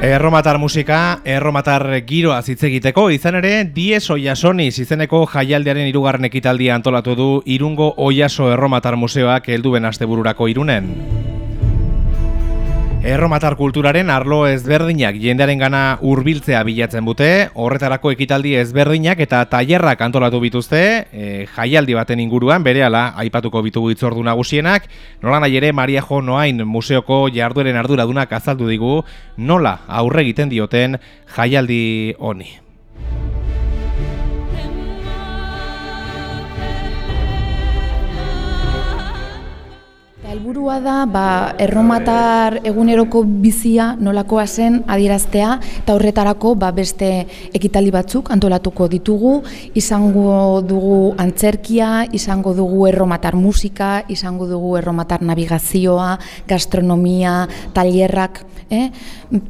Erromatar musika, erromatar giroa hitz egiteko, izan ere, diez oiasoni izeneko jaialdiaren irugarren ekitaldia antolatu du irungo oiaso erromatar museoak helduen astebururako irunen. Erromatar kulturaren arlo ezberdinak jendearen gana urbiltzea bilatzen bute, horretarako ekitaldi ezberdinak eta tailerrak antolatu bituzte, e, jaialdi baten inguruan, bere aipatuko bitugu itzordu nagusienak, nola nahi ere Maria Jo Noain museoko jardueren arduradunak azaldu digu, nola aurre egiten dioten jaialdi honi. Helburua da ba, erromatar eguneroko bizia nolakoa zen adieraztea eta horretarako ba, beste ekitaldi batzuk antolatuko ditugu, izango dugu antzerkia, izango dugu erromatar musika, izango dugu erromatar navigazioa, gastronomia, tailerrak, eh?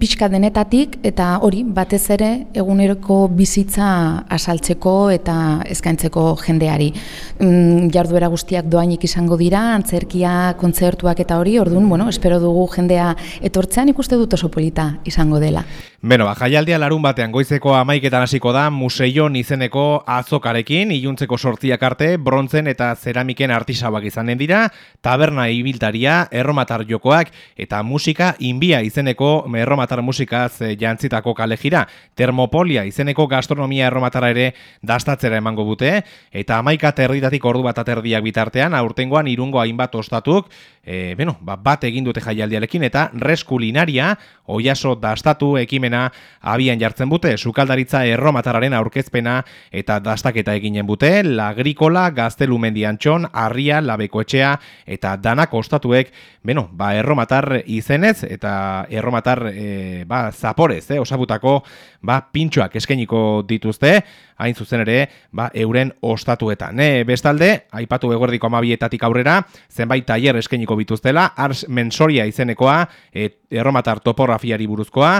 pixka denetatik eta hori batez ere eguneroko bizitza asaltzeko eta eskaintzeko jendeari. Mm, jarduera guztiak doainik izango dira, antzerkia, kontzertuak eta hori, orduan, bueno, espero dugu jendea etortzean ikuste dut oso polita izango dela. Beno, ba, jaialdia larun batean goizeko amaiketan hasiko da museion izeneko azokarekin, iluntzeko sortziak arte, brontzen eta zeramiken artisabak izanen dira, taberna ibiltaria, erromatar jokoak eta musika inbia izeneko erromatar musikaz jantzitako kalejira, termopolia izeneko gastronomia erromatara ere dastatzera emango bute, eta amaika territatik ordu bat aterdiak bitartean, aurtengoan irungo hainbat ostatuk, e, bueno, ba, bat egin dute jaialdiarekin eta res kulinaria oiaso dastatu ekimena abian jartzen bute sukaldaritza erromatararen aurkezpena eta dastaketa eginen bute lagrikola gaztelumendiantxon arria labekoetxea eta danak ostatuek bueno, ba, erromatar izenez eta erromatar e, ba, zaporez, eh, osabutako ba, pintxoak eskeniko dituzte hain zuzen ere, ba, euren ostatuetan. E, bestalde, aipatu eguerdiko amabietatik aurrera, zenbait tailer eskeniko bituztela, Ars Mensoria izenekoa, e, erromatar topografiari buruzkoa,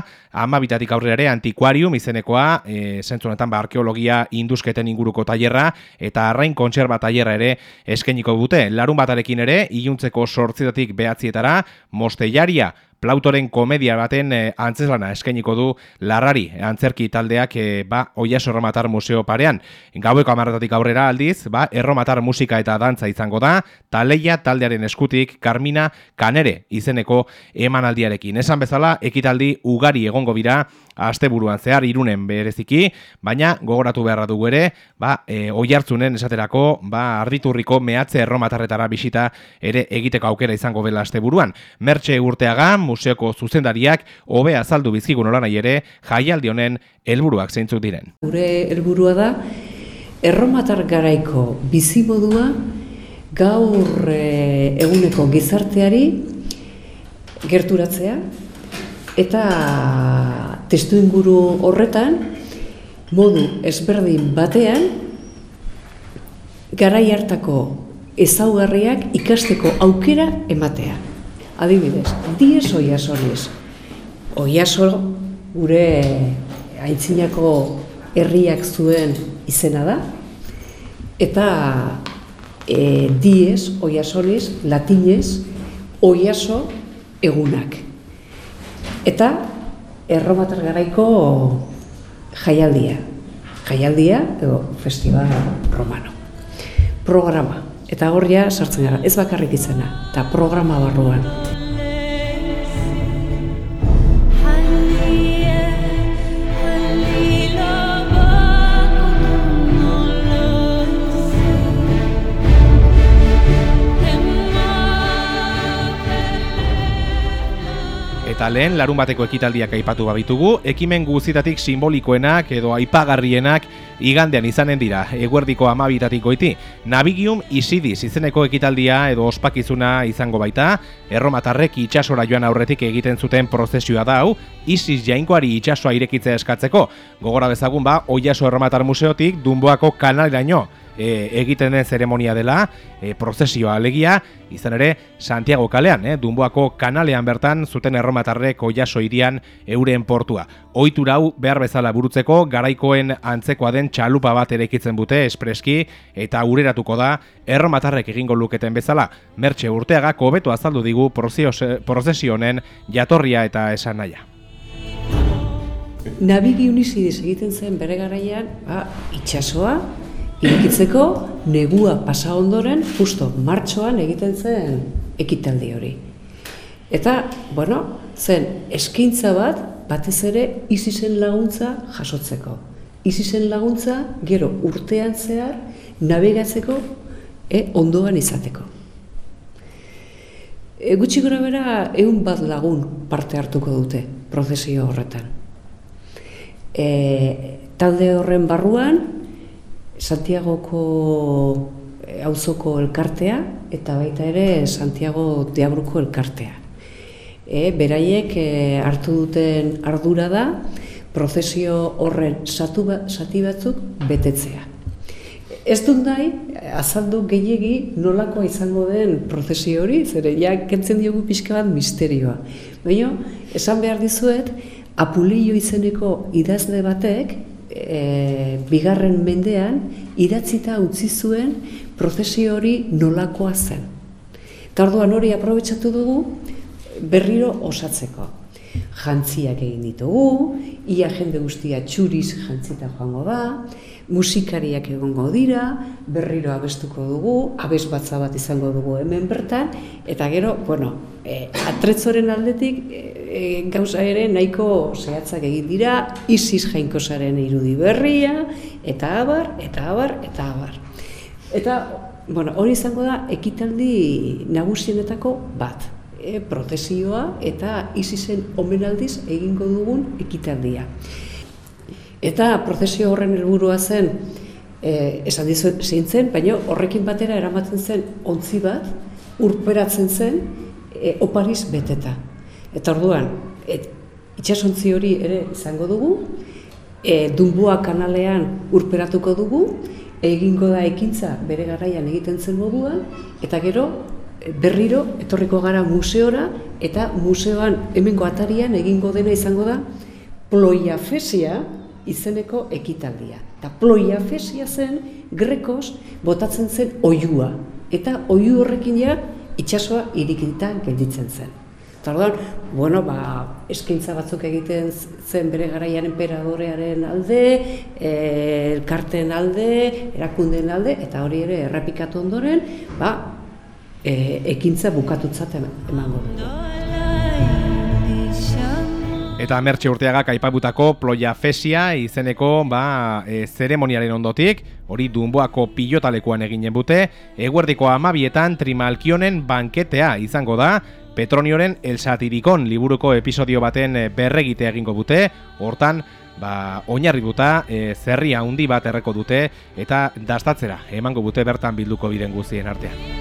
amabitatik aurrera ere, antikuarium izenekoa, e, zentzunetan, ba, arkeologia indusketen inguruko tailerra, eta arrain kontserba tailerra ere eskeniko dute. Larun batarekin ere, iluntzeko sortzitatik behatzietara, mostellaria, Plautoren komedia baten e, antzeslana eskainiko du larrari antzerki taldeak e, ba, Oiaso Erromatar Museo parean. Gaueko amarratatik aurrera aldiz, ba, Erromatar musika eta dantza izango da, taleia taldearen eskutik Carmina Kanere izeneko emanaldiarekin. Esan bezala, ekitaldi ugari egongo bira, asteburuan zehar irunen bereziki, baina gogoratu beharra dugu ere, ba, e, oi hartzunen esaterako, ba, arditurriko mehatze erromatarretara bisita ere egiteko aukera izango bela asteburuan. Mertxe urteaga, museoko zuzendariak, hobe azaldu bizkigun nola nahi ere, jaialdi honen helburuak zeintzuk diren. Gure helburua da, erromatar garaiko bizimodua gaur e, eguneko gizarteari gerturatzea, eta testu inguru horretan, modu ezberdin batean, garai hartako ezaugarriak ikasteko aukera ematea. Adibidez, diez oiasoniz. Oiaso gure aitzinako herriak zuen izena da, eta e, diez oiasoniz, latinez, oiaso egunak. Eta erromatar garaiko jaialdia. Jaialdia edo festival romano. Programa. Eta gorria sartzen gara, ez bakarrik izena, eta programa barruan. Eta lehen, larun bateko ekitaldiak aipatu babitugu, ekimen guzitatik simbolikoenak edo aipagarrienak igandean izanen dira, eguerdiko amabitatik goiti. Navigium Isidiz izeneko ekitaldia edo ospakizuna izango baita, erromatarrek itxasora joan aurretik egiten zuten prozesioa da hau, Isis jainkoari itxasoa irekitzea eskatzeko. Gogora bezagun ba, Oiaso Erromatar Museotik Dunboako kanaleraino e, egiten den zeremonia dela, e, prozesioa alegia, izan ere Santiago kalean, e, Dunboako kanalean bertan zuten erromatarrek oiaso irian euren portua. Oitura hau behar bezala burutzeko garaikoen antzekoa den txalupa bat erekitzen bute espreski eta ureratuko da erromatarrek egingo luketen bezala. Mertxe urteagako hobeto azaldu digu prozesio honen jatorria eta esan naia. nabigi unizidiz egiten zen bere garaian, ba, itxasoa, irekitzeko negua pasa ondoren, justo martxoan egiten zen ekitaldi hori. Eta, bueno, zen eskaintza bat, batez ere, izi zen laguntza jasotzeko. Izi zen laguntza, gero urtean zehar, nabigatzeko, e, ondoan izateko. E, gutxi gora bera, egun bat lagun parte hartuko dute, prozesio horretan. E, talde horren barruan, Santiagoko e, auzoko elkartea, eta baita ere Santiago Diabruko elkartea. E, beraiek e, hartu duten ardura da, prozesio horren satu ba, sati batzuk betetzea. Ez dut nahi, azaldu gehiegi nolakoa izango den prozesio hori, zere ja kentzen diogu pixka bat misterioa. Baina, esan behar dizuet, Apulio izeneko idazle batek, e, bigarren mendean, idatzita utzi zuen prozesio hori nolakoa zen. Eta orduan hori aprobetsatu dugu berriro osatzeko. Jantziak egin ditugu, ia jende guztia txuriz jantzita joango da, musikariak egongo dira, berriro abestuko dugu, abes batza bat izango dugu hemen bertan, eta gero, bueno, e, atretzoren aldetik e, e, gauza ere nahiko zehatzak egin dira, iziz jainkosaren irudi berria, eta abar, eta abar, eta abar. Eta, bueno, hori izango da, ekitaldi nagusienetako bat, e, protesioa eta izizen omenaldiz egingo dugun ekitaldia. Eta prozesio horren helburua zen, e, esan dizu zeintzen, baina horrekin batera eramaten zen ontzi bat, urperatzen zen, e, opariz beteta. Eta orduan, et, itxasontzi hori ere izango dugu, e, dunbua kanalean urperatuko dugu, egingo da ekintza bere garaian egiten zen moduan, eta gero e, berriro etorriko gara museora, eta museoan hemengo atarian egingo dena izango da, ploiafesia, izeneko ekitaldia. Eta ploia fesia zen, grekoz, botatzen zen oiua. Eta oiu horrekin ja, itxasoa irikita gelditzen zen. Eta orduan, bueno, ba, eskaintza batzuk egiten zen bere garaian emperadorearen alde, e, elkarten alde, erakundeen alde, eta hori ere errepikatu ondoren, ba, e, ekintza bukatutzaten emango du. Eta mertxe urteagak aipabutako ploia fesia izeneko ba, e, zeremoniaren ondotik, hori dunboako pilotalekuan eginen bute, eguerdiko amabietan trimalkionen banketea izango da, Petronioren El Satirikon liburuko episodio baten e, berregite egingo bute, hortan, ba, oinarri buta, e, zerria handi bat erreko dute, eta dastatzera, emango bute bertan bilduko biren guztien artean.